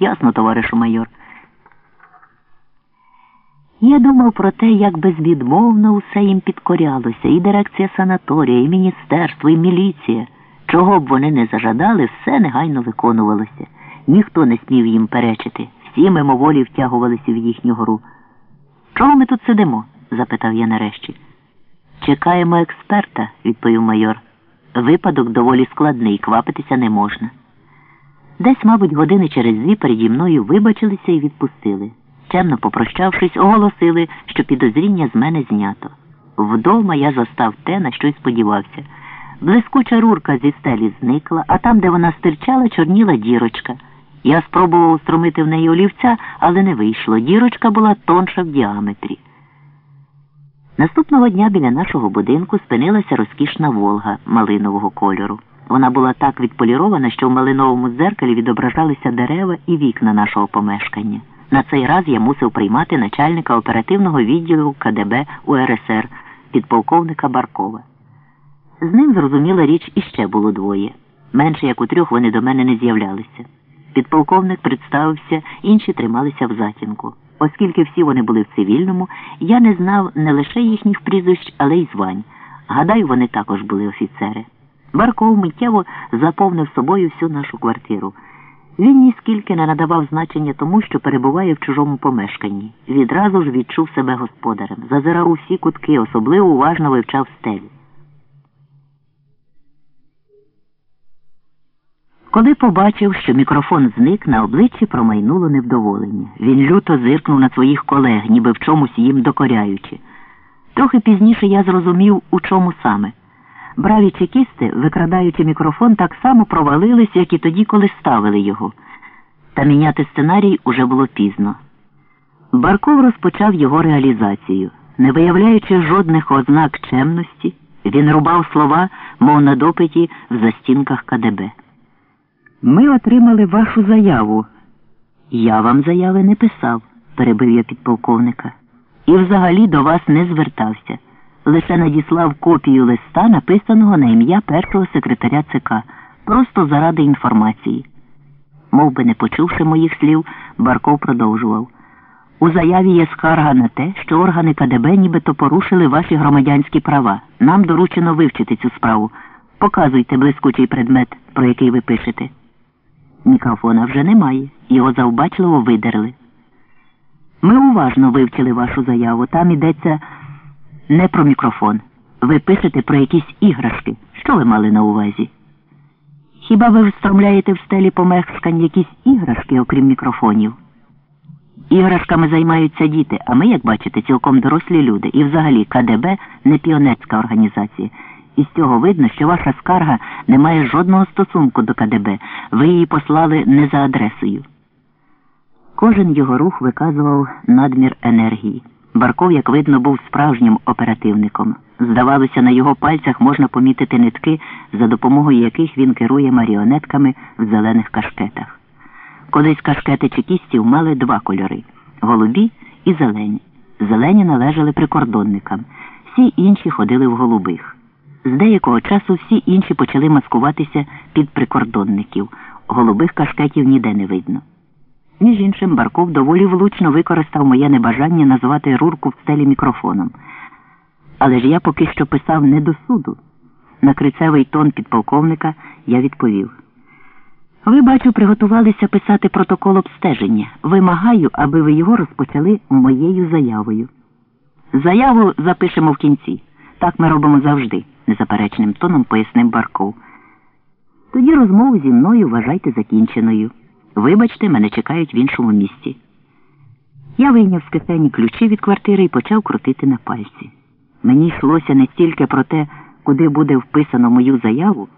Ясно, товаришу майор. Я думав про те, як безвідмовно усе їм підкорялося, і дирекція санаторія, і міністерство, і міліція. Чого б вони не зажадали, все негайно виконувалося. Ніхто не смів їм перечити. Всі мимоволі втягувалися в їхню гру. Чого ми тут сидимо? запитав я нарешті. Чекаємо експерта, відповів майор. Випадок доволі складний, квапитися не можна. Десь, мабуть, години через дві переді мною вибачилися і відпустили. Чемно попрощавшись, оголосили, що підозріння з мене знято. Вдома я застав те, на що й сподівався. Блискуча рурка зі стелі зникла, а там, де вона стирчала, чорніла дірочка. Я спробував устромити в неї олівця, але не вийшло. Дірочка була тонша в діаметрі. Наступного дня біля нашого будинку спинилася розкішна Волга малинового кольору. Вона була так відполірована, що в малиновому дзеркалі відображалися дерева і вікна нашого помешкання. На цей раз я мусив приймати начальника оперативного відділу КДБ УРСР, підполковника Баркова. З ним, зрозуміла річ, іще було двоє. Менше як у трьох вони до мене не з'являлися. Підполковник представився, інші трималися в затінку. Оскільки всі вони були в цивільному, я не знав не лише їхніх прізвищ, але й звань. Гадаю, вони також були офіцери. Барков миттєво заповнив собою всю нашу квартиру. Він ніскільки не надавав значення тому, що перебуває в чужому помешканні. Відразу ж відчув себе господарем, зазирав усі кутки, особливо уважно вивчав стелі. Коли побачив, що мікрофон зник, на обличчі промайнуло невдоволення. Він люто зиркнув на своїх колег, ніби в чомусь їм докоряючи. Трохи пізніше я зрозумів, у чому саме. Браві чекісти, викрадаючи мікрофон, так само провалились, як і тоді, коли ставили його. Та міняти сценарій уже було пізно. Барков розпочав його реалізацію. Не виявляючи жодних ознак чемності, він рубав слова, мов на допиті в застінках КДБ. Ми отримали вашу заяву. Я вам заяви не писав, перебив я підполковника. І взагалі до вас не звертався. Лише надіслав копію листа, написаного на ім'я першого секретаря ЦК, просто заради інформації. Мов би не почувши моїх слів, Барков продовжував. У заяві є скарга на те, що органи КДБ нібито порушили ваші громадянські права. Нам доручено вивчити цю справу. Показуйте блискучий предмет, про який ви пишете. Мікрофона вже немає, його завбачливо видерли. Ми уважно вивчили вашу заяву. Там йдеться не про мікрофон. Ви пишете про якісь іграшки. Що ви мали на увазі? Хіба ви встромляєте в стелі помешкань якісь іграшки, окрім мікрофонів? Іграшками займаються діти, а ми, як бачите, цілком дорослі люди. І взагалі КДБ не піонерська організація. І з цього видно, що ваша скарга не має жодного стосунку до КДБ. Ви її послали не за адресою. Кожен його рух виказував надмір енергії. Барков, як видно, був справжнім оперативником. Здавалося, на його пальцях можна помітити нитки, за допомогою яких він керує маріонетками в зелених кашкетах. Колись кашкети чекістів мали два кольори голубі і зелені. Зелені належали прикордонникам, всі інші ходили в голубих. З деякого часу всі інші почали маскуватися під прикордонників. Голубих кашкетів ніде не видно. Між іншим, Барков доволі влучно використав моє небажання назвати рурку в стелі мікрофоном. Але ж я поки що писав не до суду. На крицевий тон підполковника я відповів. Ви, бачу, приготувалися писати протокол обстеження. Вимагаю, аби ви його розпочали моєю заявою. Заяву запишемо в кінці. Так ми робимо завжди, незаперечним тоном пояснив Барков. Тоді розмову зі мною вважайте закінченою. Вибачте, мене чекають в іншому місці. Я вийняв з кисені ключі від квартири і почав крутити на пальці. Мені йшлося не стільки про те, куди буде вписано мою заяву,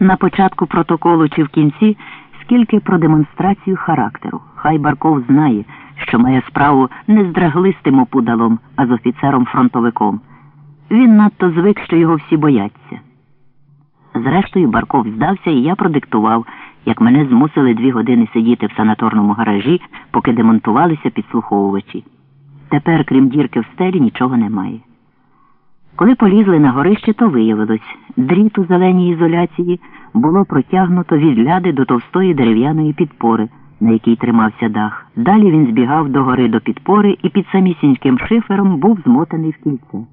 на початку протоколу чи в кінці, скільки про демонстрацію характеру. Хай Барков знає, що має справу не з драглистим опудалом, а з офіцером-фронтовиком. Він надто звик, що його всі бояться. Зрештою, Барков здався, і я продиктував, як мене змусили дві години сидіти в санаторному гаражі, поки демонтувалися підслуховувачі. Тепер, крім дірки в стелі, нічого немає. Коли полізли на горище, то виявилось, дріт у зеленій ізоляції було протягнуто від ляди до товстої дерев'яної підпори, на якій тримався дах. Далі він збігав до гори до підпори і під самісіньким шифером був змотаний в кільце.